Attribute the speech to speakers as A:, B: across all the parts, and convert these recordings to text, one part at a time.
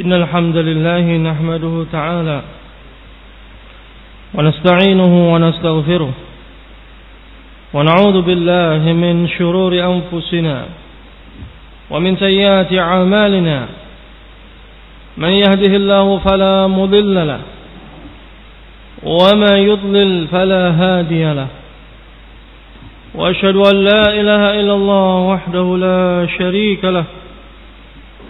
A: إن الحمد لله نحمده تعالى ونستعينه ونستغفره ونعوذ بالله من شرور أنفسنا ومن سيئات أعمالنا من يهده الله فلا مضل له وما يضلل فلا هادي له وأشهد أن لا إله إلا الله وحده لا شريك له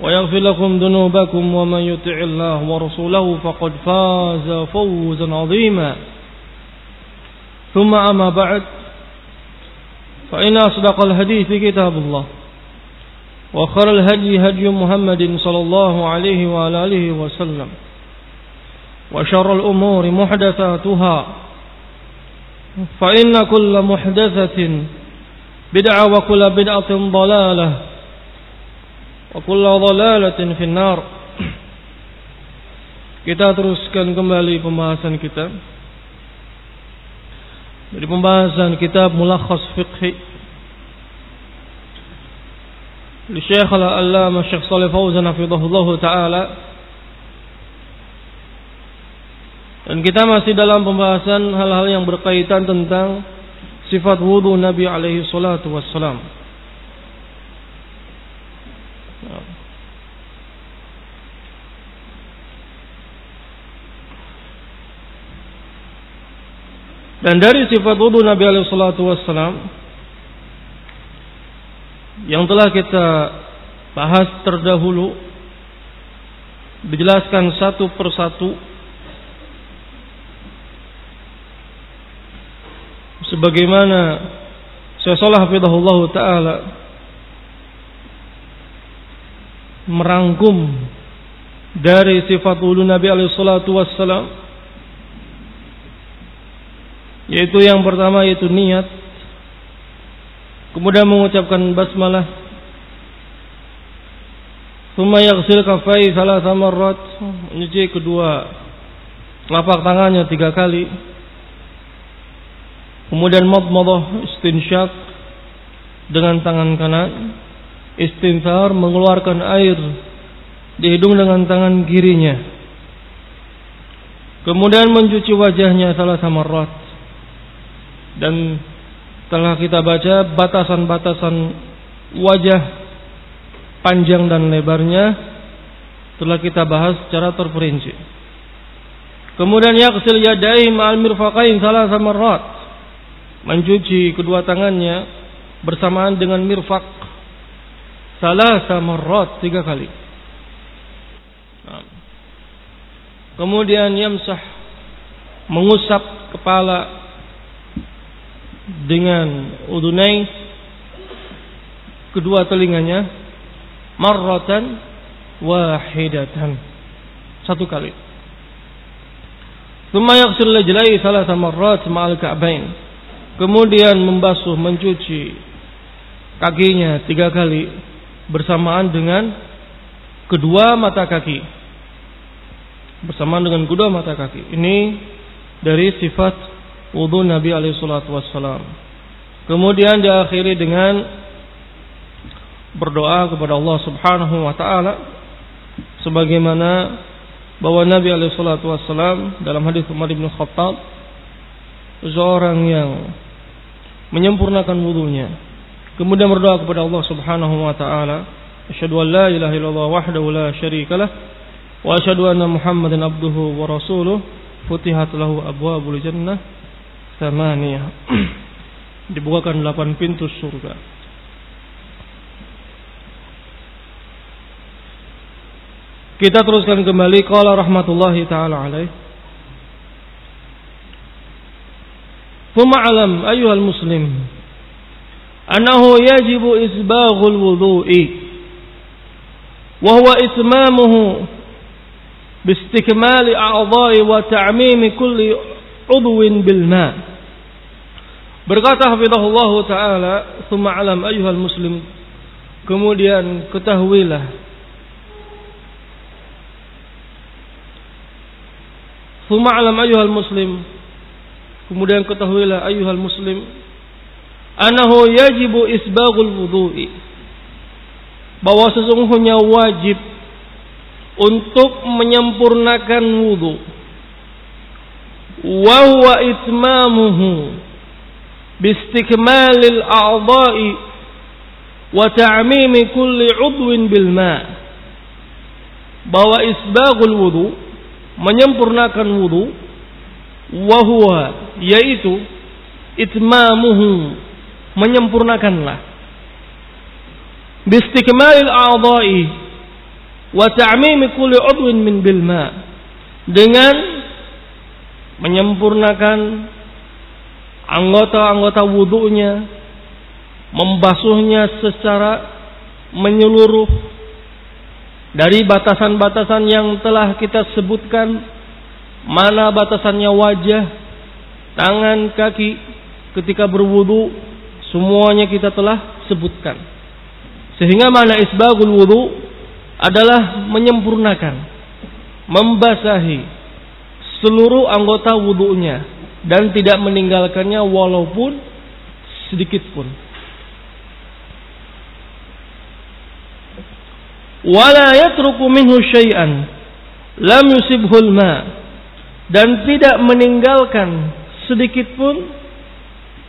A: ويغفر لكم ذنوبكم ومن يطع الله ورسوله فقد فاز فوزا عظيما. ثم أما بعد فإن أصدق الحديث كتاب الله وخر الهدي هدي محمد صلى الله عليه وعلى آله وسلم وشر الأمور محدثاتها فإن كل محدثة بدعة وكل بدعة ضلالة وكل ضلالة في النار Kita teruskan kembali pembahasan kita Dari pembahasan kitab Mulakhas Fiqhi Li Syekh Al-Allama Syekh Salih Fauzan Hafidhullah Ta'ala Dan kita masih dalam pembahasan hal-hal yang berkaitan tentang sifat wudu Nabi alaihi salatu wassalam. Dan dari sifat wudu Nabi alaihi wassalam yang telah kita bahas terdahulu dijelaskan satu persatu sebagaimana Shalih hafizahullah taala merangkum dari sifat ulu Nabi alaihi salatu wassalam. Yaitu yang pertama yaitu niat. Kemudian mengucapkan basmalah. Thumma yaghsil kafai salasa marrat. Mencuci kedua telapak tangannya tiga kali. Kemudian madmadah istinsyak dengan tangan kanan. Istinthar mengeluarkan air di hidung dengan tangan kirinya. Kemudian mencuci wajahnya salah sama rot. Dan telah kita baca batasan-batasan wajah panjang dan lebarnya telah kita bahas secara terperinci. Kemudian yaghsil yadayhi ma'al mirfaqain salah sama rot mencuci kedua tangannya bersamaan dengan mirfak salah sama rot tiga kali. Kemudian yamsah mengusap kepala dengan udunai kedua telinganya marratan wahidatan satu kali. Thumma yaghsil rijlaihi thalatha marrat ma'al ka'bain kemudian membasuh mencuci kakinya tiga kali bersamaan dengan kedua mata kaki. Bersamaan dengan kedua mata kaki. Ini dari sifat wudhu Nabi alaihi salatu wassalam. Kemudian diakhiri dengan berdoa kepada Allah Subhanahu wa taala sebagaimana bahwa Nabi alaihi salatu wassalam dalam hadis Umar bin Khattab seorang yang menyempurnakan wudhunya. Kemudian berdoa kepada Allah Subhanahu wa taala, asyhadu an la ilaha illallah wahdahu la syarikalah wa asyhadu anna Muhammadan abduhu wa rasuluh. Futihat lahu abwaabul jannah samaniyah Dibukakan delapan pintu surga. Kita teruskan kembali qala rahmatullahi taala alaih. Thumma alam ayyuhal muslim أنه يجب إسباغ الوضوء وهو إتمامه باستكمال أعضاء وتعميم كل عضو بالماء Berkata hafizahullah taala, "Tsumma alam ayyuhal muslim." Kemudian ketahuilah Tsumma alam ayyuhal muslim. Kemudian ketahuilah ayyuhal muslim anahu yajibu isbagul wudhu'i bahwa sesungguhnya wajib untuk menyempurnakan wudu. Wa huwa itmamuhu bistikmalil a'dha'i wa ta'mimi kulli 'udwin bil ma' bahwa isbagul wudu menyempurnakan wudu wa huwa yaitu itmamuhu menyempurnakanlah. Bistikmalil a'dha'i wa ta'mim kulli udwin min bil ma dengan menyempurnakan anggota-anggota wudhunya, membasuhnya secara menyeluruh dari batasan-batasan yang telah kita sebutkan, mana batasannya wajah, tangan, kaki, ketika berwudu, semuanya kita telah sebutkan. Sehingga mana isbagul wudu adalah menyempurnakan, membasahi seluruh anggota wudhunya dan tidak meninggalkannya walaupun sedikit pun. Wala yatruku minhu syai'an lam yusibhul ma dan tidak meninggalkan sedikit pun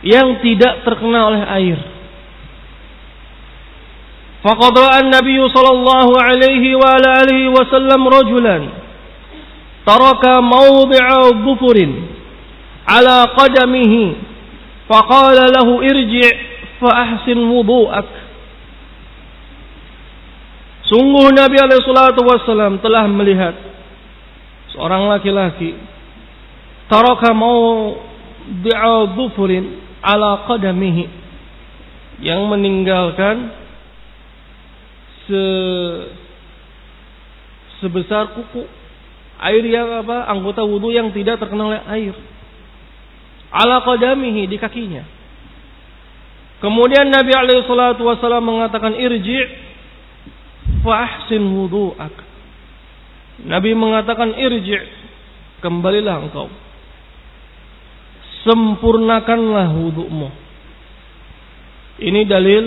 A: yang tidak terkena oleh air. Faqadra Nabi sallallahu alaihi wa alihi wasallam rajulan taraka mawdi'a dhufurin ala qadamihi faqala lahu irji' fa ahsin wudu'ak Sungguh Nabi alaihi salatu wasallam telah melihat seorang laki-laki taraka mawdi'a dhufurin ala qadamihi yang meninggalkan se sebesar kuku air yang apa anggota wudhu yang tidak terkena oleh air ala qadamihi di kakinya. Kemudian Nabi alaihi salatu wasallam mengatakan irji' fa ahsin wudu'ak. Nabi mengatakan irji' kembalilah engkau. Sempurnakanlah wudu'mu. Ini dalil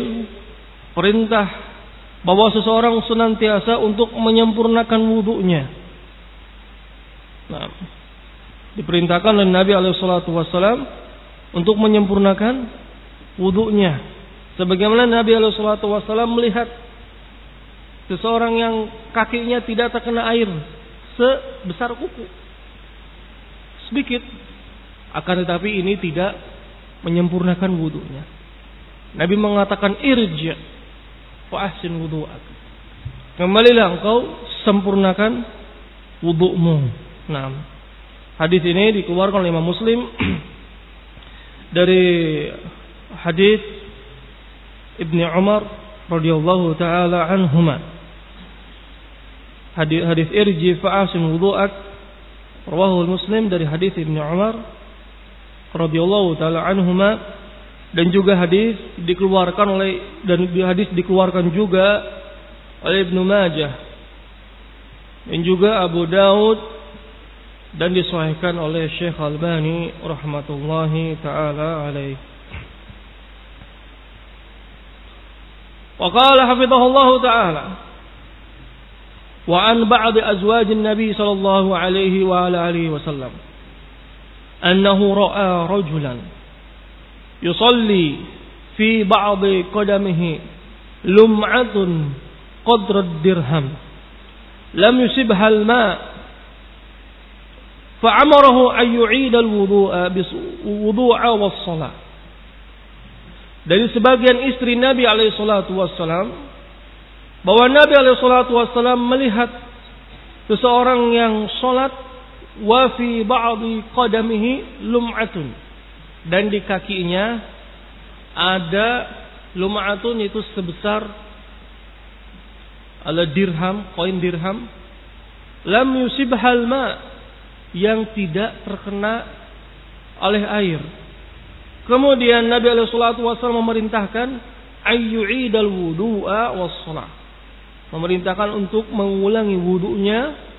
A: perintah bahwa seseorang senantiasa untuk menyempurnakan wudu'nya. Nah, diperintahkan oleh Nabi alaihi wasallam untuk menyempurnakan wudhunya. Sebagaimana Nabi alaihi wasallam melihat seseorang yang kakinya tidak terkena air sebesar kuku. Sedikit. Akan tetapi ini tidak menyempurnakan wudhunya. Nabi mengatakan irja fa ahsin wudhu'ak. Kembalilah engkau sempurnakan wudhumu. Nah, Hadis ini dikeluarkan oleh Imam Muslim dari hadis Ibnu Umar radhiyallahu taala anhuma. Hadis hadis irji fa'asin wudu'ak rawahu Muslim dari hadis Ibnu Umar radhiyallahu taala anhuma dan juga hadis dikeluarkan oleh dan hadis dikeluarkan juga oleh Ibnu Majah dan juga Abu Daud dan disahihkan oleh Syekh Albani rahmatullahi taala alaih. Wa qala الله taala wa an ba'd azwaj an-nabi sallallahu alaihi wa alihi wasallam. أنه رأى رجلا yusalli fi بعض قدمه lum'atun قدر الدرهم لم yusibha al-ma' أن يعيد الوضوء al-wudu'a dari sebagian istri Nabi alaihi salatu wassalam bahwa Nabi alaihi salatu wassalam melihat seseorang yang salat wa fi ba'di qadamihi lum'atun. Dan di kakinya ada lum'atun itu sebesar ala dirham, koin dirham. Lam yusibhal ma yang tidak terkena oleh air. Kemudian Nabi alaihi salatu wasallam memerintahkan ayyu'idal wudu'a was Memerintahkan untuk mengulangi wudunya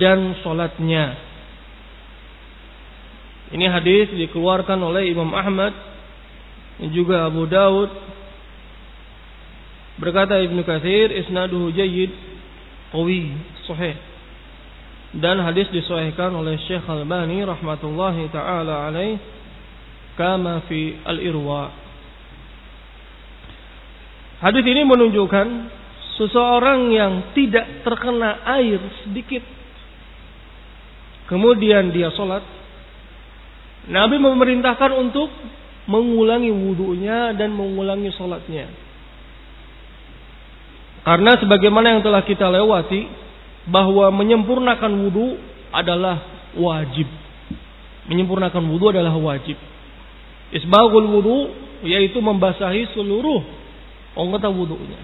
A: dan solatnya. Ini hadis dikeluarkan oleh Imam Ahmad dan juga Abu Daud. Berkata Ibnu Katsir, isnaduhu jayyid, qawi, sahih. Dan hadis disahihkan oleh Syekh Al-Albani rahmatullahi taala alaih kama fi al-irwa. Hadis ini menunjukkan seseorang yang tidak terkena air sedikit kemudian dia sholat, Nabi memerintahkan untuk mengulangi wudhunya dan mengulangi sholatnya. Karena sebagaimana yang telah kita lewati, bahwa menyempurnakan wudhu adalah wajib. Menyempurnakan wudhu adalah wajib. Isbagul wudhu yaitu membasahi seluruh anggota wudhunya.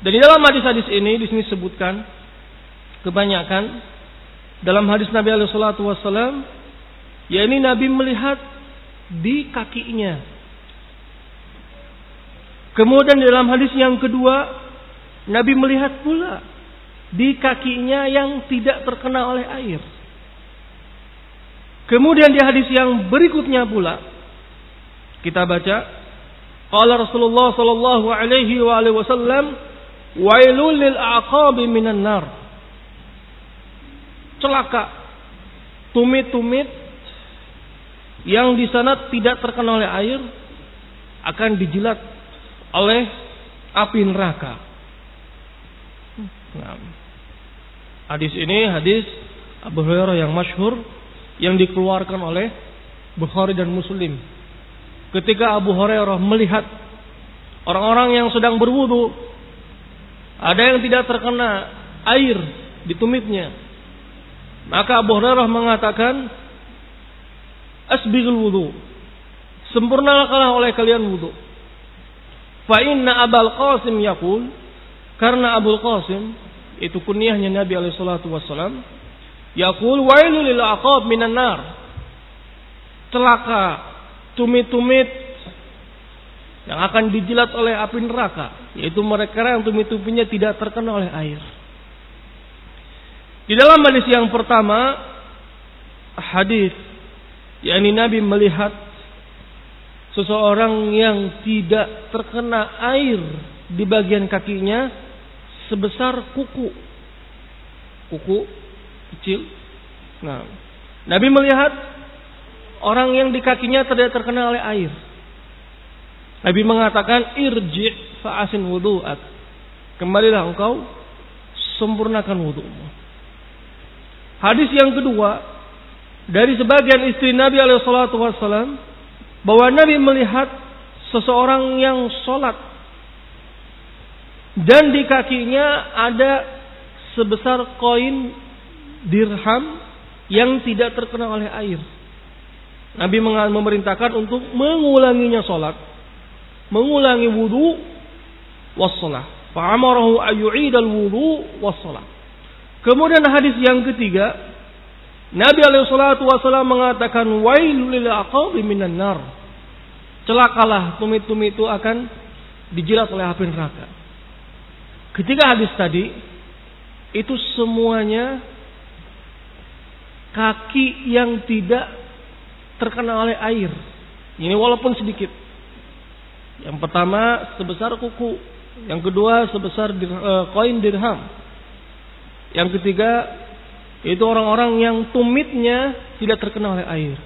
A: Dan di dalam hadis-hadis ini di sini sebutkan kebanyakan dalam hadis Nabi alaihi salatu wasallam, yakni Nabi melihat di kakinya. Kemudian dalam hadis yang kedua, Nabi melihat pula di kakinya yang tidak terkena oleh air. Kemudian di hadis yang berikutnya pula kita baca qala Rasulullah sallallahu alaihi wa alihi wasallam wailul lil aqabi minan nar celaka. Tumit-tumit yang di sana tidak terkena oleh air akan dijilat oleh api neraka. Nah, hadis ini hadis Abu Hurairah yang masyhur yang dikeluarkan oleh Bukhari dan Muslim. Ketika Abu Hurairah melihat orang-orang yang sedang berwudu, ada yang tidak terkena air di tumitnya, maka Abu Hurairah mengatakan, Asbigul wudu. Sempurnakanlah oleh kalian wudu. Fa inna Abul Qasim yaqul karena Abul Qasim itu kunyahnya Nabi alaihi salatu wasallam yaqul wailul lil aqab minan nar. Celaka tumit-tumit yang akan dijilat oleh api neraka, yaitu mereka yang tumit-tumitnya tidak terkena oleh air. Di dalam hadis yang pertama, hadis yakni Nabi melihat seseorang yang tidak terkena air di bagian kakinya sebesar kuku. Kuku kecil. Nah, Nabi melihat orang yang di kakinya tidak terkena oleh air. Nabi mengatakan irji fa'asin wudu'at. Kembalilah engkau sempurnakan wudu'mu. Hadis yang kedua dari sebagian istri Nabi alaihi salatu wasallam bahwa Nabi melihat seseorang yang sholat dan di kakinya ada sebesar koin dirham yang tidak terkena oleh air. Nabi memerintahkan untuk mengulanginya sholat, mengulangi wudhu wassalah. Fa'amarahu ayyu'idal wudhu wassalah. Kemudian hadis yang ketiga, Nabi alaihi wasallam mengatakan wailul minan nar. Celakalah tumit-tumit itu akan dijilat oleh api neraka. Ketiga hadis tadi itu semuanya kaki yang tidak terkena oleh air. Ini walaupun sedikit. Yang pertama sebesar kuku, yang kedua sebesar eh, koin dirham, yang ketiga, itu orang-orang yang tumitnya tidak terkena oleh air.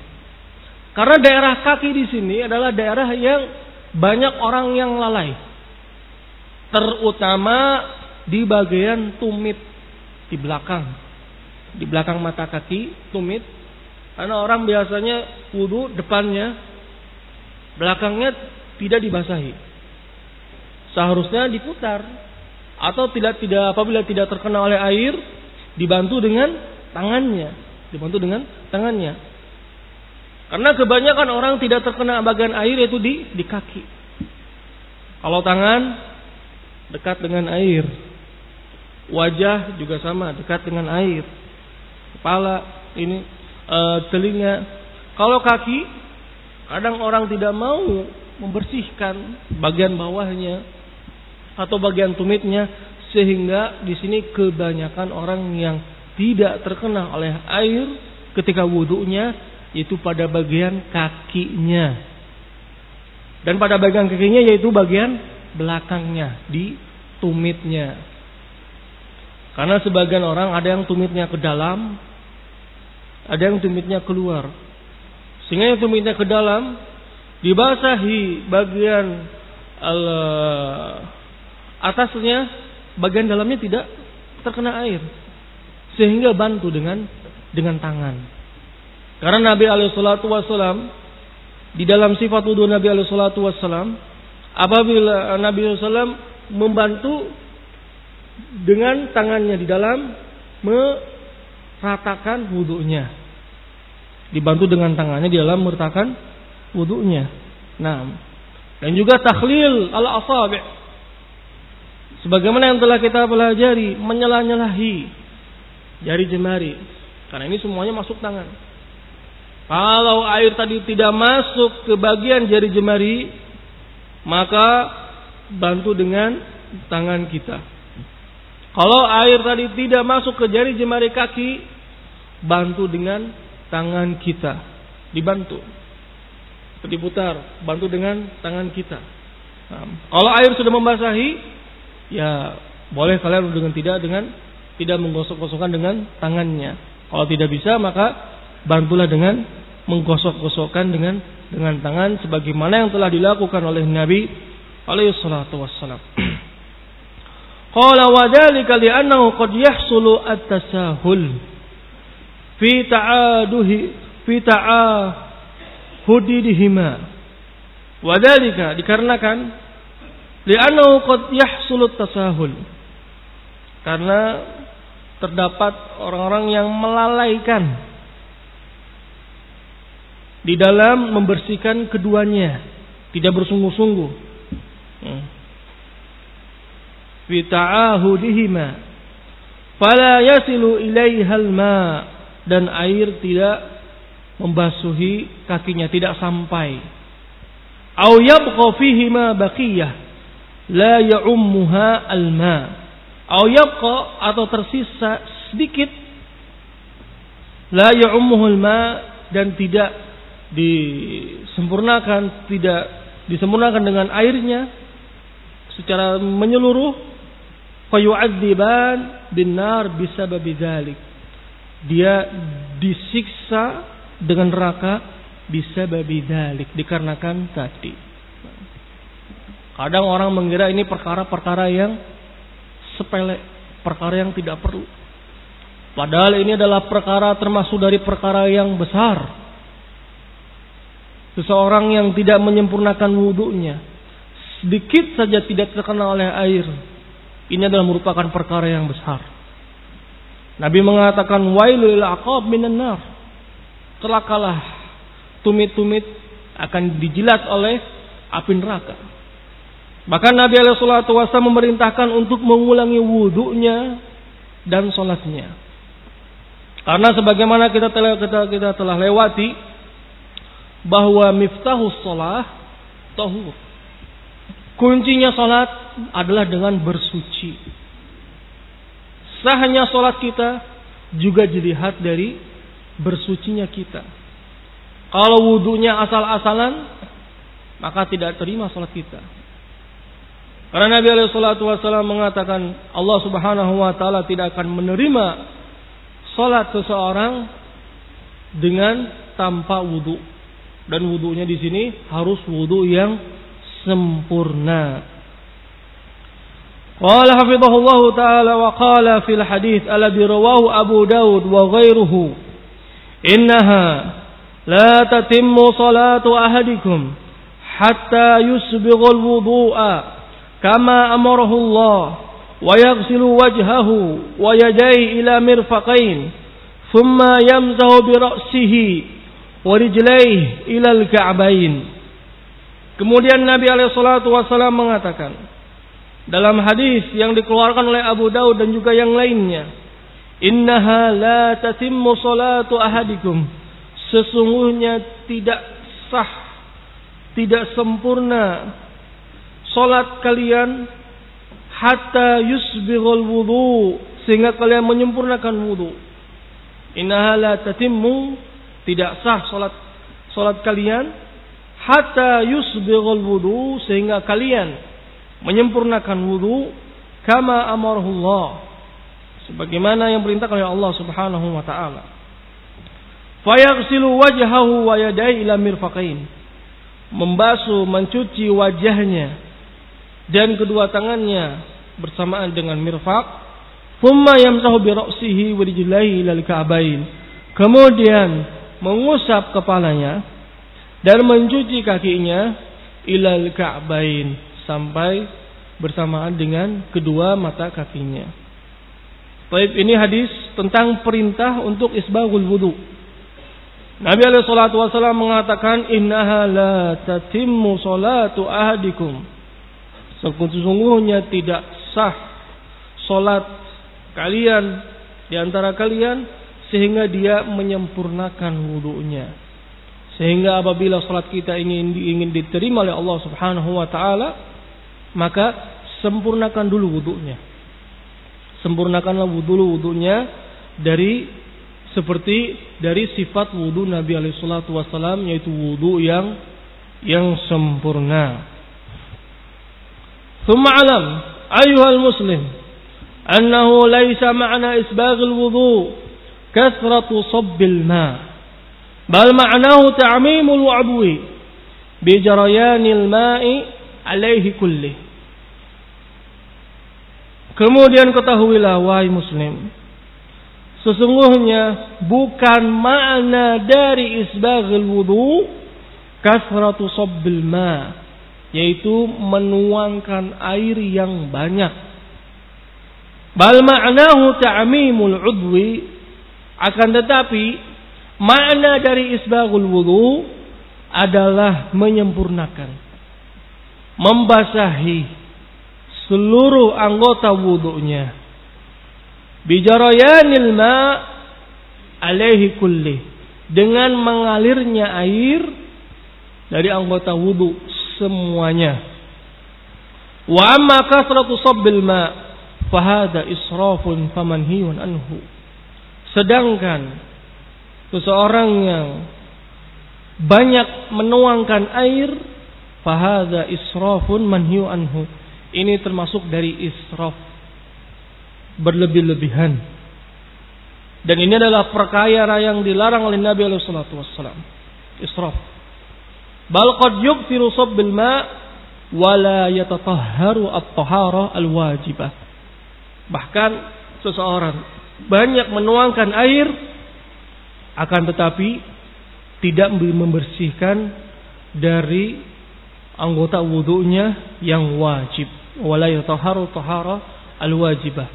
A: Karena daerah kaki di sini adalah daerah yang banyak orang yang lalai. Terutama di bagian tumit di belakang. di belakang mata kaki, tumit. Karena orang biasanya wudhu depannya, belakangnya tidak dibasahi. Seharusnya diputar atau tidak tidak apabila tidak terkena oleh air dibantu dengan tangannya, dibantu dengan tangannya. Karena kebanyakan orang tidak terkena bagian air yaitu di di kaki. Kalau tangan dekat dengan air. Wajah juga sama, dekat dengan air. Kepala ini e, telinga. Kalau kaki, kadang orang tidak mau membersihkan bagian bawahnya atau bagian tumitnya sehingga di sini kebanyakan orang yang tidak terkena oleh air ketika wudhunya itu pada bagian kakinya dan pada bagian kakinya yaitu bagian belakangnya di tumitnya. Karena sebagian orang ada yang tumitnya ke dalam, ada yang tumitnya keluar. Sehingga yang tumitnya ke dalam dibasahi bagian atasnya, bagian dalamnya tidak terkena air. Sehingga bantu dengan dengan tangan. Karena Nabi alaihi wasallam di dalam sifat wudhu Nabi alaihi wasallam apabila Nabi SAW membantu dengan tangannya di dalam meratakan wudhunya. Dibantu dengan tangannya di dalam meratakan wudhunya. Nah, dan juga takhlil al asabi. Sebagaimana yang telah kita pelajari, menyelah-nyelahi jari jemari. Karena ini semuanya masuk tangan. Kalau air tadi tidak masuk ke bagian jari jemari, maka bantu dengan tangan kita. Kalau air tadi tidak masuk ke jari jemari kaki, bantu dengan tangan kita. Dibantu. Diputar, bantu dengan tangan kita. Nah, kalau air sudah membasahi, ya boleh kalian dengan tidak dengan tidak menggosok-gosokkan dengan tangannya. Kalau tidak bisa, maka bantulah dengan menggosok-gosokkan dengan dengan tangan sebagaimana yang telah dilakukan oleh Nabi alaihi salatu wassalam. Qala wa dzalika li'annahu qad yahsulu at-tasahul fi ta'aduhi fi ta'ahudihima. Wa dzalika dikarenakan li'annahu qad yahsulu at-tasahul. Karena terdapat orang-orang yang melalaikan di dalam membersihkan keduanya, tidak bersungguh-sungguh. Hmm. Fi ta'ahudihima fala yasilu ilaihal ma dan air tidak membasuhi kakinya, tidak sampai. Au yabqa fihi ma baqiyah la ya'ummuha al-ma. Au yabqa atau tersisa sedikit la ya'ummuhu al-ma dan tidak disempurnakan, tidak disempurnakan dengan airnya secara menyeluruh fayu'adziban binar bisababi dzalik. Dia disiksa dengan neraka bisababi dzalik dikarenakan tadi. Kadang orang mengira ini perkara-perkara yang sepele, perkara yang tidak perlu. Padahal ini adalah perkara termasuk dari perkara yang besar Seseorang yang tidak menyempurnakan wudhunya. Sedikit saja tidak terkena oleh air. Ini adalah merupakan perkara yang besar. Nabi mengatakan wailul aqab minan nar. Tumit-tumit akan dijilat oleh api neraka. Bahkan Nabi wasallam memerintahkan untuk mengulangi wudhunya dan sholatnya. Karena sebagaimana kita telah kita, kita telah lewati bahwa miftahus sholat tahur. Kuncinya sholat adalah dengan bersuci. Sahnya sholat kita juga dilihat dari bersucinya kita. Kalau wudhunya asal-asalan, maka tidak terima sholat kita. Karena Nabi Alaihissalatu Wassalam mengatakan Allah Subhanahu Wa Taala tidak akan menerima salat seseorang dengan tanpa wudu dan wudhunya di sini harus wudu yang sempurna. Qala hafizahullah taala wa qala fil hadits alladhi rawahu Abu Daud wa ghairuhu innaha la tatimmu salatu ahadikum hatta yusbigha al-wudu'a كما أمره الله ويغسل وجهه wajhahu إلى مرفقين ثم يمزه برأسه ورجليه إلى الكعبين Kemudian Nabi alaihi salatu wasallam mengatakan dalam hadis yang dikeluarkan oleh Abu Daud dan juga yang lainnya innaha la tatimmu salatu ahadikum. Sesungguhnya tidak sah tidak sempurna salat kalian hatta yusbighul wudu sehingga kalian menyempurnakan wudu. Innaha la tatimmu tidak sah salat salat kalian hatta yusbighul wudu sehingga kalian menyempurnakan wudu kama amarahullah sebagaimana yang perintahkan oleh Allah Subhanahu wa taala. Fayaghsilu wajhahu wa yadayhi ila mirfaqain. Membasuh, mencuci wajahnya dan kedua tangannya bersamaan dengan mirfaq. Thumma yamsahu bi ra'sihi wa rijlaihi. Kemudian mengusap kepalanya dan mencuci kakinya ilal ka'bain sampai bersamaan dengan kedua mata kakinya. Baik, ini hadis tentang perintah untuk isbagul wudu. Nabi alaihi salatu wasallam mengatakan innaha la tatimmu salatu ahadikum. Sesungguhnya tidak sah salat kalian di antara kalian sehingga dia menyempurnakan wudunya. Sehingga apabila salat kita ingin ingin diterima oleh Allah Subhanahu wa taala, maka sempurnakan dulu wudhunya. Sempurnakanlah dulu wudhunya dari seperti dari sifat wudhu Nabi alaihi salatu wasallam yaitu wudhu yang yang sempurna. ثم علم أيها المسلم أنه ليس معنى إسباغ الوضوء كثرة صب الماء بل معناه تعميم الوعبو بجريان الماء عليه كله Kemudian ketahuilah wahai muslim. Sesungguhnya bukan makna dari isbaghul wudu kasratu sabbil ma yaitu menuangkan air yang banyak. Bal ma'nahu ta'mimul udwi akan tetapi makna dari isbaghul wudu adalah menyempurnakan membasahi seluruh anggota wudhunya. Bijarayanil ma alaihi kulli. Dengan mengalirnya air dari anggota wudhu semuanya. Wa amma kasratu sabbil ma fahada israfun famanhiyun anhu. Sedangkan seseorang yang banyak menuangkan air fahada israfun manhiyu anhu ini termasuk dari israf. Berlebih-lebihan. Dan ini adalah perkara yang dilarang oleh Nabi alaihi salatu wassalam. Israf. Bal qad yukthiru sabbil ma wa la yatatahharu at-tahara al-wajibah. Bahkan seseorang banyak menuangkan air akan tetapi tidak membersihkan dari anggota wudhunya yang wajib wala yatahharu tahara al-wajibah.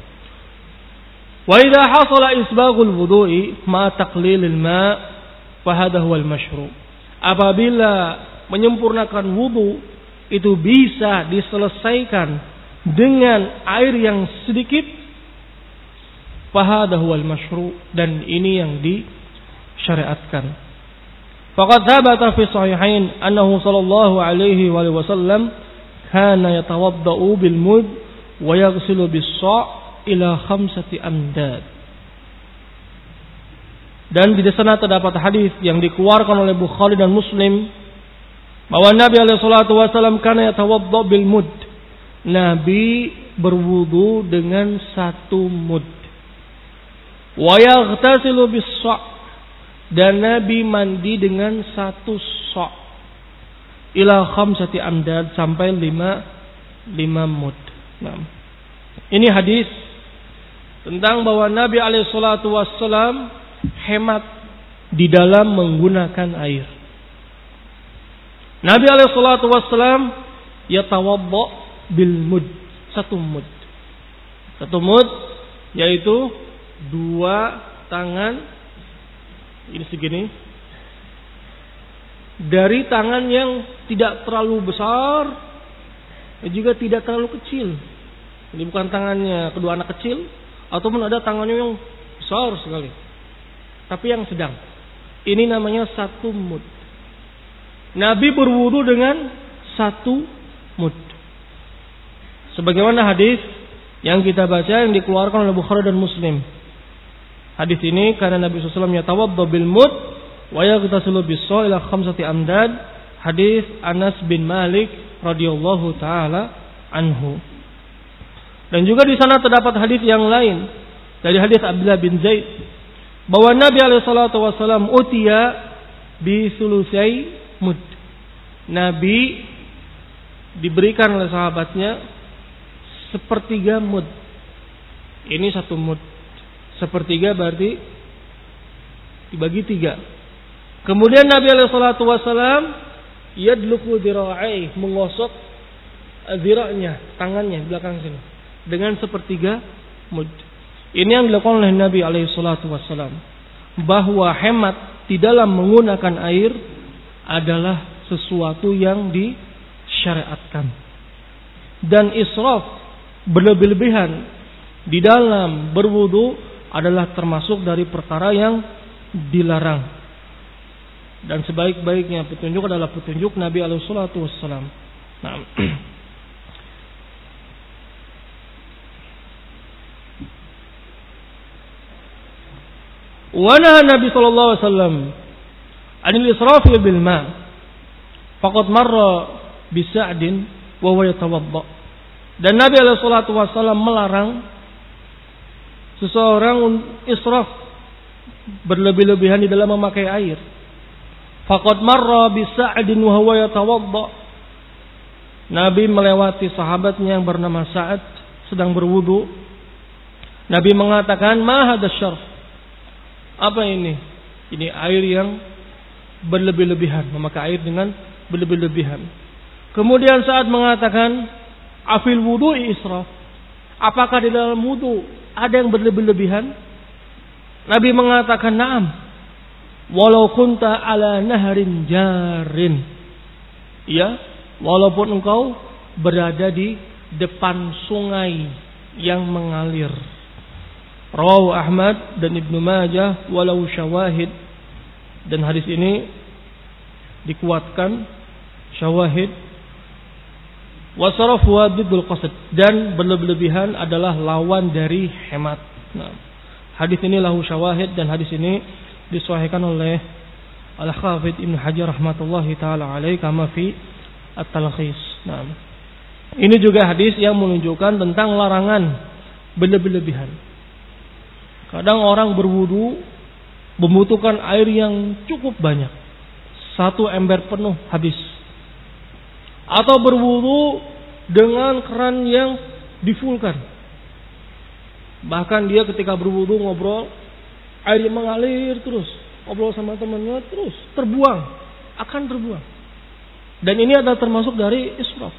A: Wa idza hasala isbaghul wudu'i ma taqlilil ma fa huwa al-mashru'. Apabila menyempurnakan wudu itu bisa diselesaikan dengan air yang sedikit fahada huwal masyru dan ini yang disyariatkan. Faqad thabata fi sahihain annahu sallallahu alaihi wa sallam kana yatawaddau bil mud wa yaghsilu bis sa' ila khamsati amdad. Dan di sana terdapat hadis yang dikeluarkan oleh Bukhari dan Muslim bahwa Nabi alaihi salatu wasallam kana yatawaddau bil mud. Nabi berwudu dengan satu mud. Wa yaghtasilu bis dan Nabi mandi dengan satu sok ila khamsati amdad sampai lima lima mud. Nah. Ini hadis tentang bahwa Nabi alaihissalatu wassalam hemat di dalam menggunakan air. Nabi alaihissalatu wassalam yatawadda bil mud, satu mud. Satu mud yaitu dua tangan ini segini dari tangan yang tidak terlalu besar dan juga tidak terlalu kecil. Ini bukan tangannya kedua anak kecil ataupun ada tangannya yang besar sekali. Tapi yang sedang. Ini namanya satu mud. Nabi berwudu dengan satu mud. Sebagaimana hadis yang kita baca yang dikeluarkan oleh Bukhari dan Muslim. Hadis ini karena Nabi SAW yatawadda bil mud wa yaghtasilu bis ila khamsati amdad. Hadis Anas bin Malik radhiyallahu taala anhu. Dan juga di sana terdapat hadis yang lain dari hadis Abdullah bin Zaid bahwa Nabi alaihi salatu wasallam utia bi sulusai mud. Nabi diberikan oleh sahabatnya sepertiga mud. Ini satu mud. Sepertiga berarti dibagi tiga. Kemudian Nabi alaihi salatu wasallam yadluku dira'ai menggosok ziraknya, tangannya belakang sini dengan sepertiga mud. Ini yang dilakukan oleh Nabi alaihi salatu wasallam bahwa hemat di dalam menggunakan air adalah sesuatu yang disyariatkan. Dan israf berlebih-lebihan di dalam berwudu adalah termasuk dari perkara yang dilarang. Dan sebaik-baiknya petunjuk adalah petunjuk Nabi alaihi salatu wassalam. Nah. Wa Nabi sallallahu alaihi wasallam anil israfi bil ma. Faqad marra bi Sa'din wa huwa. Dan Nabi wasallam melarang seseorang israf berlebih-lebihan di dalam memakai air. Faqad marra bi Sa'din wa huwa. Nabi melewati sahabatnya yang bernama Sa'ad sedang berwudu. Nabi mengatakan, "Ma hadha syarf?" Apa ini? Ini air yang berlebih-lebihan, memakai air dengan berlebih-lebihan. Kemudian saat mengatakan, "Afil wudu'i israf?" Apakah di dalam wudu ada yang berlebih-lebihan? Nabi mengatakan na'am. Walau kunta ala naharin jarin. Ya, walaupun engkau berada di depan sungai yang mengalir. Rawahu Ahmad dan Ibnu Majah walau syawahid dan hadis ini dikuatkan syawahid Wasaraf wadidul qasad dan berlebihan adalah lawan dari hemat. Nah, hadis ini lahu syawahid dan hadis ini disahihkan oleh Al-Hafidh Ibnu Hajar rahmatullahi taala alaih kama fi At-Talkhis. Nah, ini juga hadis yang menunjukkan tentang larangan berlebihan. Kadang orang berwudu membutuhkan air yang cukup banyak. Satu ember penuh habis atau berwudu dengan keran yang difulkan. Bahkan dia ketika berwudu ngobrol, air mengalir terus, ngobrol sama temannya terus, terbuang, akan terbuang. Dan ini adalah termasuk dari israf.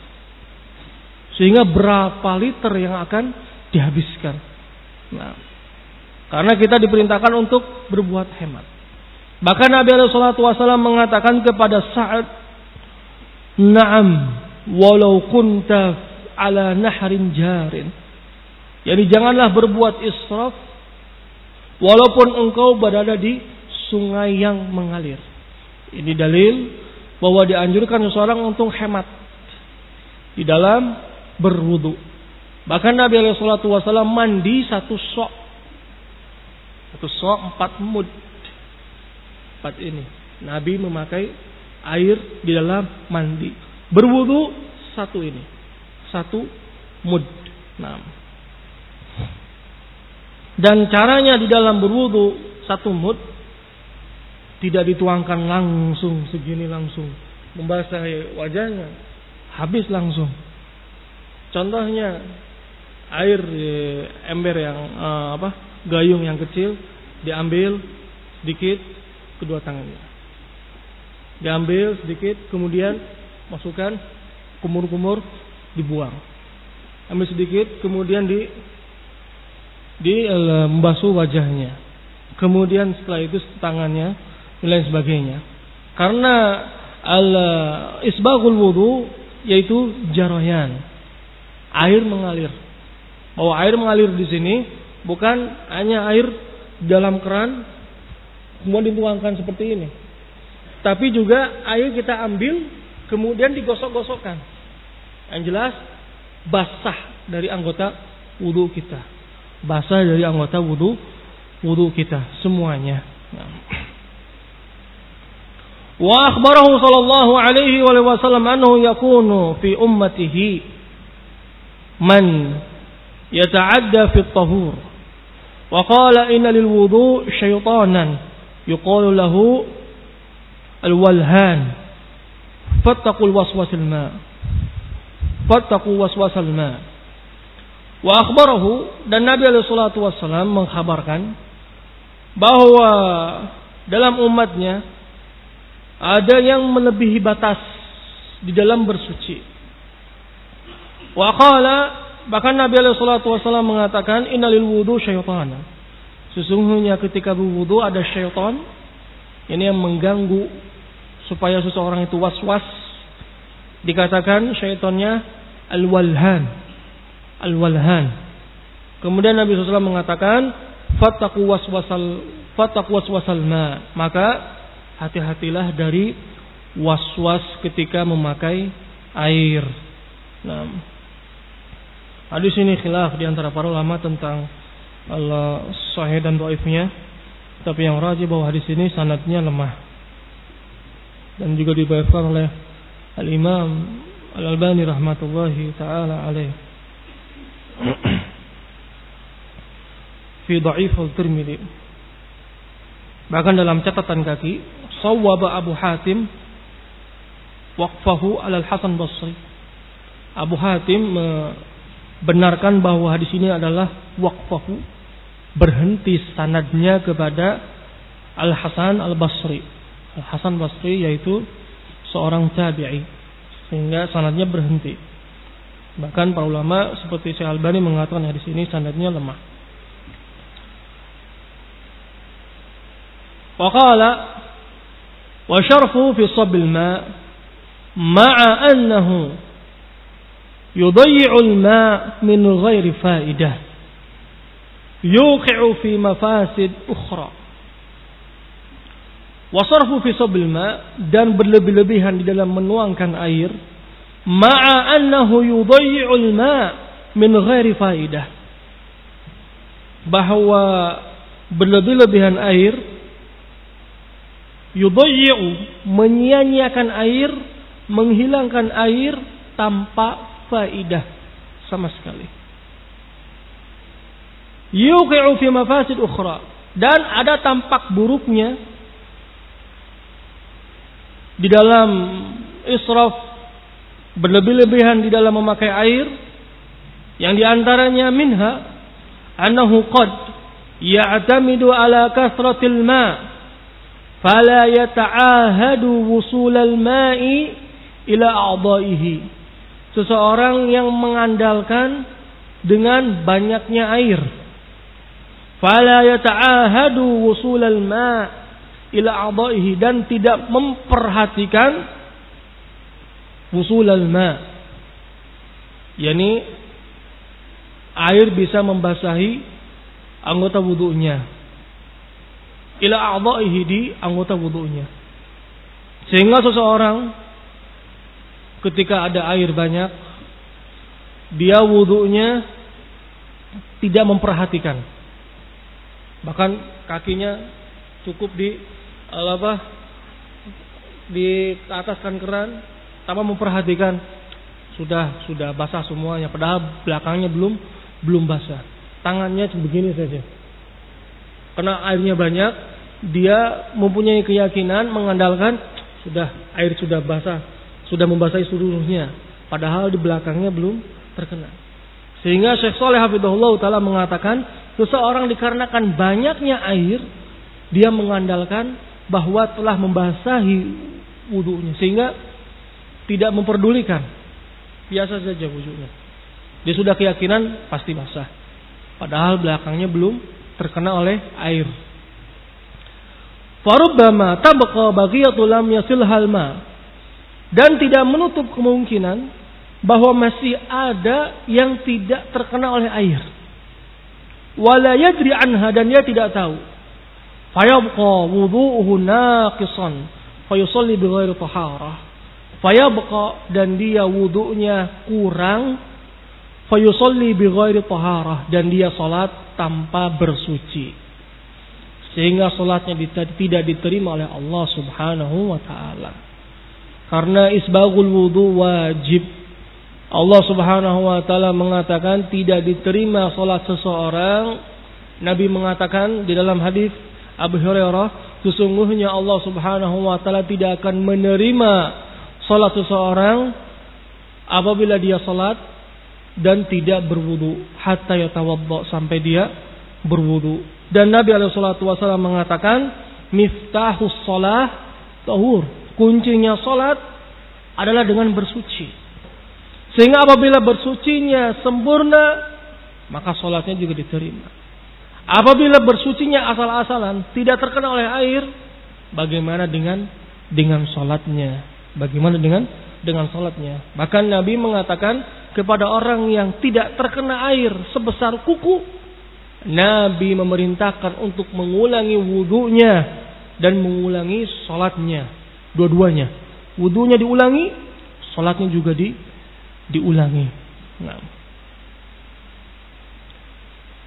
A: Sehingga berapa liter yang akan dihabiskan. Nah, karena kita diperintahkan untuk berbuat hemat. Bahkan Nabi SAW mengatakan kepada Sa'ad Naam, walau kunta ala nahrin jarin. Jadi janganlah berbuat israf walaupun engkau berada di sungai yang mengalir. Ini dalil bahwa dianjurkan seseorang untuk hemat di dalam berwudu. Bahkan Nabi SAW mandi satu sok. Satu sok empat mud. Empat ini. Nabi memakai air di dalam mandi. Berwudu satu ini. Satu mud. Nah. Dan caranya di dalam berwudu satu mud tidak dituangkan langsung segini langsung membasahi wajahnya habis langsung contohnya air di ember yang uh, apa gayung yang kecil diambil sedikit kedua tangannya. Diambil sedikit kemudian masukkan kumur-kumur dibuang. Ambil sedikit kemudian di di uh, membasuh wajahnya. Kemudian setelah itu tangannya dan lain sebagainya. Karena al isbagul wudu yaitu jaroyan air mengalir. Bahwa air mengalir di sini bukan hanya air dalam keran kemudian dituangkan seperti ini. Tapi juga air kita ambil kemudian digosok-gosokkan. Yang jelas basah dari anggota wudhu kita. Basah dari anggota wudhu wudhu kita semuanya. Wa akhbarahu sallallahu alaihi wa sallam annahu yakunu fi ummatihi man Wa qala inna lil wudu syaitanan yuqalu lahu al walhan. Fattaqul waswasil ma. Fattaqu waswasal ma. Wa akhbarahu dan Nabi alaihi salatu wasallam mengkhabarkan bahwa dalam umatnya ada yang melebihi batas di dalam bersuci. Wa qala Bahkan Nabi SAW mengatakan innalil wudu syaitan. Sesungguhnya ketika berwudu ada syaitan ini yang mengganggu supaya seseorang itu was-was. Dikatakan syaitannya al-walhan. Al-walhan. Kemudian Nabi SAW mengatakan fataku waswasal fataku waswasal ma. Maka hati-hatilah dari was-was ketika memakai air. Nah, Hadis ini khilaf di antara para ulama tentang Allah sahih dan dhaifnya. Tapi yang rajih bahwa hadis ini sanadnya lemah. Dan juga dibawakan oleh Al-Imam Al-Albani rahmatullahi taala alaih. Fi dhaif al-Tirmidzi. Bahkan dalam catatan kaki, sawwaba Abu Hatim waqfahu al Hasan Basri. Abu Hatim benarkan bahwa hadis ini adalah waqfahu berhenti sanadnya kepada Al Hasan Al Basri. Al Hasan Basri yaitu seorang tabi'i sehingga sanadnya berhenti. Bahkan para ulama seperti Syekh Albani mengatakan hadis ini sanadnya lemah. Waqala wa syarfu fi sabil ma ma'a annahu yudayyi'ul ma min ghairi faidah yuqi'u fi mafasid ukhra wasarfu fi sabil ma dan berlebih-lebihan di dalam menuangkan air ma'a annahu yudayyi'ul ma min ghairi faidah bahwa berlebih-lebihan air yudayyi'u menyia-nyiakan air menghilangkan air tanpa faidah sama sekali. Yuqi'u fi mafasid ukhra dan ada tampak buruknya di dalam israf berlebih-lebihan di dalam memakai air yang di antaranya minha annahu qad ya'tamidu ala kasratil ma fala yata'ahadu wusulal ma'i ila a'dha'ihi seseorang yang mengandalkan dengan banyaknya air. Fala yata'ahadu wusulal ma ila a'dha'ihi dan tidak memperhatikan wusulal ma. Yani air bisa membasahi anggota wudhunya. Ila a'dha'ihi di anggota wudhunya. Sehingga seseorang ketika ada air banyak, dia wudhunya tidak memperhatikan. Bahkan kakinya cukup di apa di ataskan keran tanpa memperhatikan. Sudah sudah basah semuanya padahal belakangnya belum belum basah. Tangannya begini saja. Karena airnya banyak dia mempunyai keyakinan mengandalkan sudah air sudah basah sudah membasahi seluruhnya, padahal di belakangnya belum terkena. Sehingga Syekh Saleh Hafidhullah Ta'ala mengatakan, seseorang dikarenakan banyaknya air, dia mengandalkan bahwa telah membasahi wudhunya. Sehingga tidak memperdulikan. Biasa saja wudhunya. Dia sudah keyakinan pasti basah. Padahal belakangnya belum terkena oleh air. Farubbama tabqa baghiyatu lam yasil halma. Dan tidak menutup kemungkinan bahwa masih ada yang tidak terkena oleh air. Wala yadri anha dan dia tidak tahu. Fayabqa wudu'uhu naqisan fayusalli bighairi taharah. Fayabqa dan dia wudu'nya kurang fayusalli bighairi taharah dan dia salat tanpa bersuci. Sehingga salatnya tidak diterima oleh Allah Subhanahu wa taala. Karena isbagul wudu wajib Allah Subhanahu wa taala mengatakan tidak diterima salat seseorang. Nabi mengatakan di dalam hadis Abu Hurairah, sesungguhnya Allah Subhanahu wa taala tidak akan menerima salat seseorang apabila dia salat dan tidak berwudu hatta yatawadda sampai dia berwudu. Dan Nabi alaihi wasallam mengatakan miftahus shalah tahur. Kuncinya salat adalah dengan bersuci. Sehingga apabila bersucinya sempurna, maka sholatnya juga diterima. Apabila bersucinya asal-asalan, tidak terkena oleh air, bagaimana dengan dengan sholatnya? Bagaimana dengan dengan sholatnya? Bahkan Nabi mengatakan kepada orang yang tidak terkena air sebesar kuku, Nabi memerintahkan untuk mengulangi wudhunya dan mengulangi sholatnya. Dua-duanya. Wudhunya diulangi, sholatnya juga di, diulangi. Nah.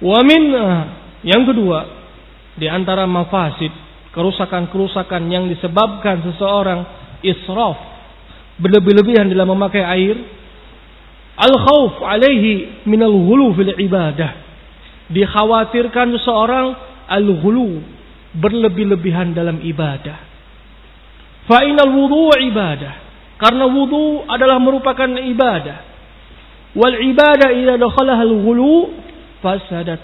A: Wa yang kedua di antara mafasid kerusakan-kerusakan yang disebabkan seseorang israf berlebih-lebihan dalam memakai air al khawf alaihi min al ghulu fil ibadah dikhawatirkan seseorang al ghulu berlebih-lebihan dalam ibadah fa inal wudu ibadah karena wudu adalah merupakan ibadah. Wal ibadah idza dakhalaha al-ghulu fasadat.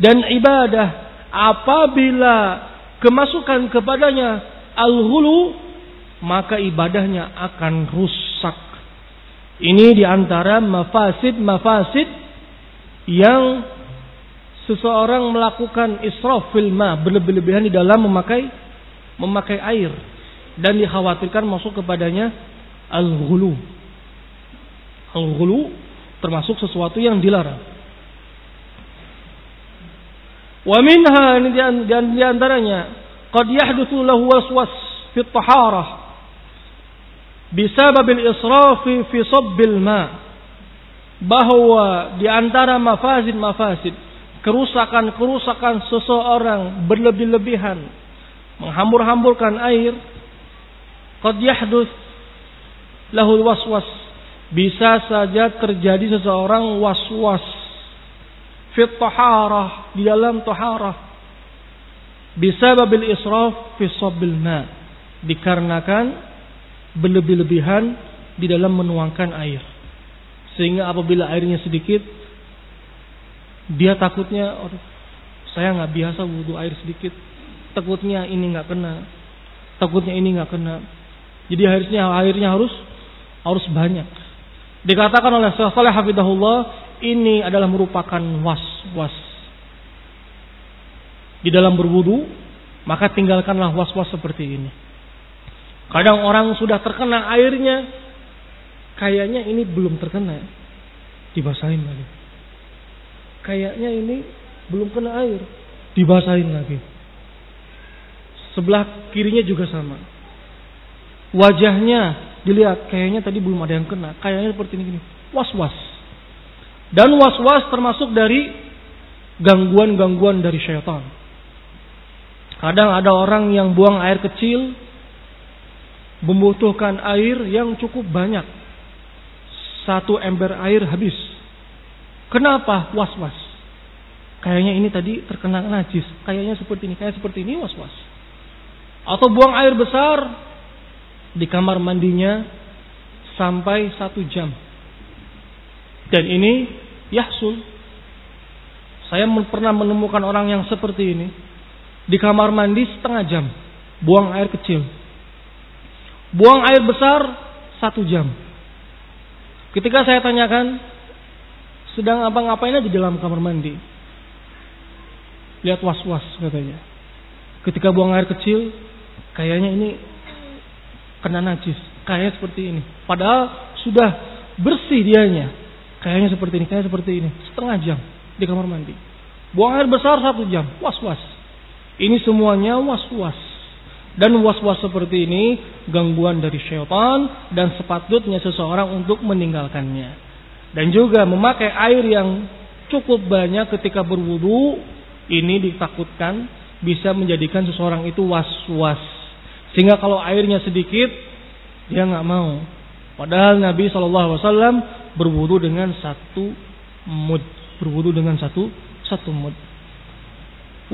A: Dan ibadah apabila kemasukan kepadanya al-ghulu maka ibadahnya akan rusak. Ini di antara mafasid-mafasid yang seseorang melakukan israf fil ma berlebih-lebihan di dalam memakai memakai air dan dikhawatirkan masuk kepadanya al-ghulu. Al-ghulu termasuk sesuatu yang dilarang. Wa minha dan di antaranya qad yahduthu lahu waswas fi at-taharah bisabab al-israf fi sabbil ma bahwa di antara mafasid-mafasid kerusakan-kerusakan seseorang berlebih-lebihan menghambur-hamburkan air qad yahduth lahul waswas. Bisa saja terjadi seseorang waswas. Fit taharah di dalam taharah bisa babil israf fi dikarenakan berlebih-lebihan di dalam menuangkan air. Sehingga apabila airnya sedikit dia takutnya saya nggak biasa wudhu air sedikit. Takutnya ini nggak kena. Takutnya ini nggak kena jadi akhirnya airnya harus harus banyak. Dikatakan oleh Syekh Saleh Hafidahullah ini adalah merupakan was-was. Di dalam berwudu, maka tinggalkanlah was-was seperti ini. Kadang orang sudah terkena airnya, kayaknya ini belum terkena. Dibasahin lagi. Kayaknya ini belum kena air. Dibasahin lagi. Sebelah kirinya juga sama wajahnya dilihat kayaknya tadi belum ada yang kena, kayaknya seperti ini gini. Was-was. Dan was-was termasuk dari gangguan-gangguan dari syaitan. Kadang ada orang yang buang air kecil membutuhkan air yang cukup banyak. Satu ember air habis. Kenapa? Was-was. Kayaknya ini tadi terkena najis. Kayaknya seperti ini, kayak seperti ini was-was. Atau buang air besar, di kamar mandinya sampai satu jam. Dan ini yahsul. Saya pernah menemukan orang yang seperti ini di kamar mandi setengah jam, buang air kecil, buang air besar satu jam. Ketika saya tanyakan, sedang apa ngapain aja di dalam kamar mandi? Lihat was-was katanya. Ketika buang air kecil, kayaknya ini kena najis, kayak seperti ini. Padahal sudah bersih dianya. Kayaknya seperti ini, kayaknya seperti ini. Setengah jam di kamar mandi. Buang air besar satu jam, was-was. Ini semuanya was-was. Dan was-was seperti ini gangguan dari syaitan dan sepatutnya seseorang untuk meninggalkannya. Dan juga memakai air yang cukup banyak ketika berwudu ini ditakutkan bisa menjadikan seseorang itu was-was. Sehingga kalau airnya sedikit dia nggak mau. Padahal Nabi Wasallam berwudu dengan satu mud berwudu dengan satu satu mud.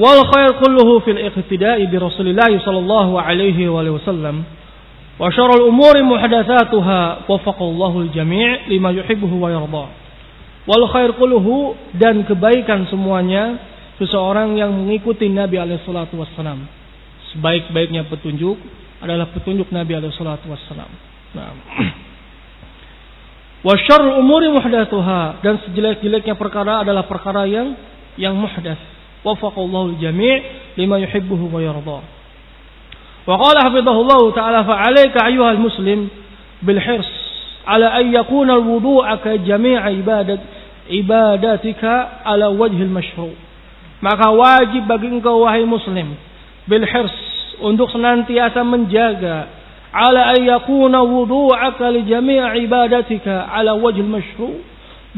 A: Wal khair kulluhu fil iqtida'i bi Rasulillah sallallahu alaihi wasallam. Wa syarrul umuri muhdatsatuha wafaqallahu al-jami' lima yuhibbuhu wa yarda. Wal khair kulluhu dan kebaikan semuanya seseorang yang mengikuti Nabi alaihi salatu. Sebaik-baiknya petunjuk adalah petunjuk Nabi alaihi salatu wasallam. Nah. Umuri muhdatsuha dan sejelek-jeleknya perkara adalah perkara yang yang muhdats. Wafaqallahu al-jami' lima yuhibbuhu wa yarda. Wa qala ta'ala fa 'alaika ayyuhal muslim bil hirs ala an yakuna al-wudu'a ka jami'a ibadat ibadatika ala wajhil mashru'. Maka wajib bagi engkau wahai muslim bil hirs untuk senantiasa menjaga ala an yakuna wudu'aka li jami' ibadatika ala wajh masyru'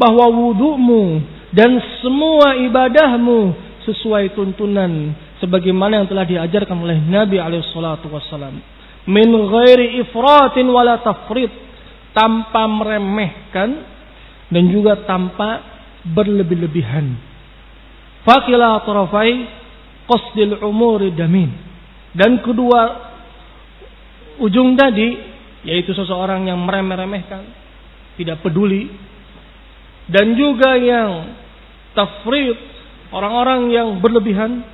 A: bahwa wudu'mu dan semua ibadahmu sesuai tuntunan sebagaimana yang telah diajarkan oleh Nabi alaihi salatu wasallam min ghairi ifratin wala tafrit tanpa meremehkan dan juga tanpa berlebih-lebihan. Fakila tarafai qasdil umuri damin dan kedua ujung tadi yaitu seseorang yang meremeh-remehkan, tidak peduli dan juga yang tafrid, orang-orang yang berlebihan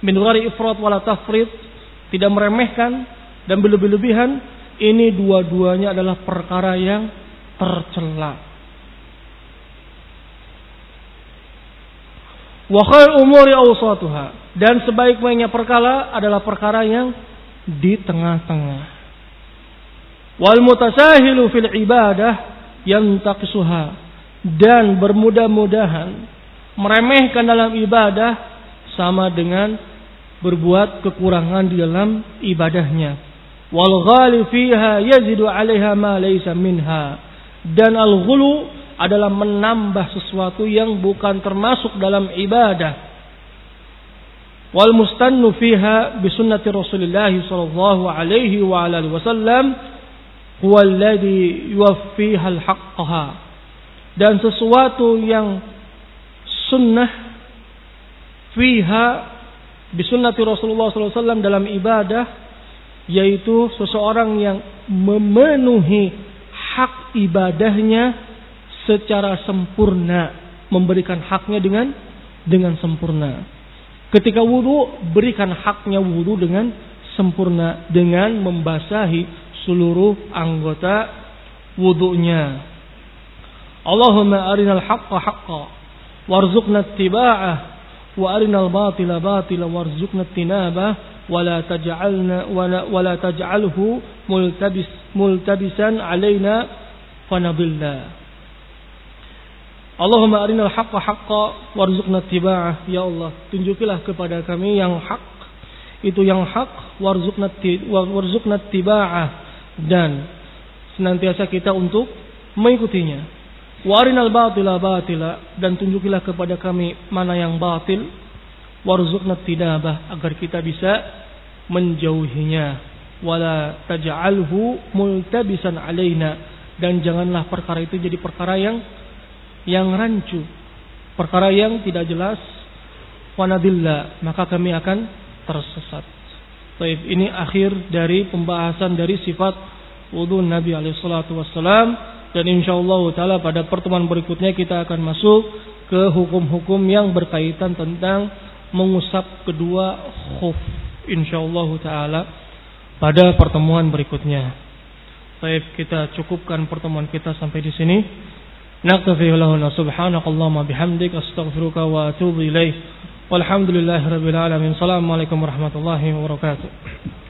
A: min ghairi ifrat wala tafrid, tidak meremehkan dan berlebih-lebihan, ini dua-duanya adalah perkara yang tercela. Wa khair umuri awsatuha dan sebaik-baiknya perkara adalah perkara yang di tengah-tengah. Wal mutasahilu fil ibadah yang taqsuha dan bermudah-mudahan meremehkan dalam ibadah sama dengan berbuat kekurangan di dalam ibadahnya. Wal ghali fiha yazidu 'alaiha ma laysa minha. Dan al ghulu adalah menambah sesuatu yang bukan termasuk dalam ibadah. Wal mustannu fiha bi sunnati Rasulillah sallallahu alaihi wa alihi wasallam huwa alladhi yuwaffiha al-haqqaha. Dan sesuatu yang sunnah fiha bi sunnati Rasulullah sallallahu alaihi wasallam dalam ibadah yaitu seseorang yang memenuhi hak ibadahnya secara sempurna, memberikan haknya dengan dengan sempurna. Ketika wudhu, berikan haknya wudhu dengan sempurna dengan membasahi seluruh anggota wudhunya. Allahumma arinal haqqa haqqa warzuqna tiba'ah wa arinal batila batila warzuqna tinaba wala taj'alna wala, wala taj'alhu multabis multabisan alaina fanadilla. Allahumma arinal haqqa haqqa warzuqna tiba'ah. Ya Allah, tunjukilah kepada kami yang hak. Itu yang hak warzuqna warzuqna tiba'ah dan senantiasa kita untuk mengikutinya. Warinal batila batila dan tunjukilah kepada kami mana yang batil warzuqna tidabah agar kita bisa menjauhinya wala taj'alhu multabisan alaina dan janganlah perkara itu jadi perkara yang yang rancu, perkara yang tidak jelas, wanadilla, maka kami akan tersesat. Baik, ini akhir dari pembahasan dari sifat wudhu Nabi alaihi salatu wassalam dan insyaallah taala pada pertemuan berikutnya kita akan masuk ke hukum-hukum yang berkaitan tentang mengusap kedua khuf insyaallah taala pada pertemuan berikutnya. Baik, kita cukupkan pertemuan kita sampai di sini. Naktafi lahuna subhanakallahumma bihamdik astaghfiruka wa atubu ilaih. Walhamdulillahirabbil alamin. Assalamualaikum warahmatullahi wabarakatuh.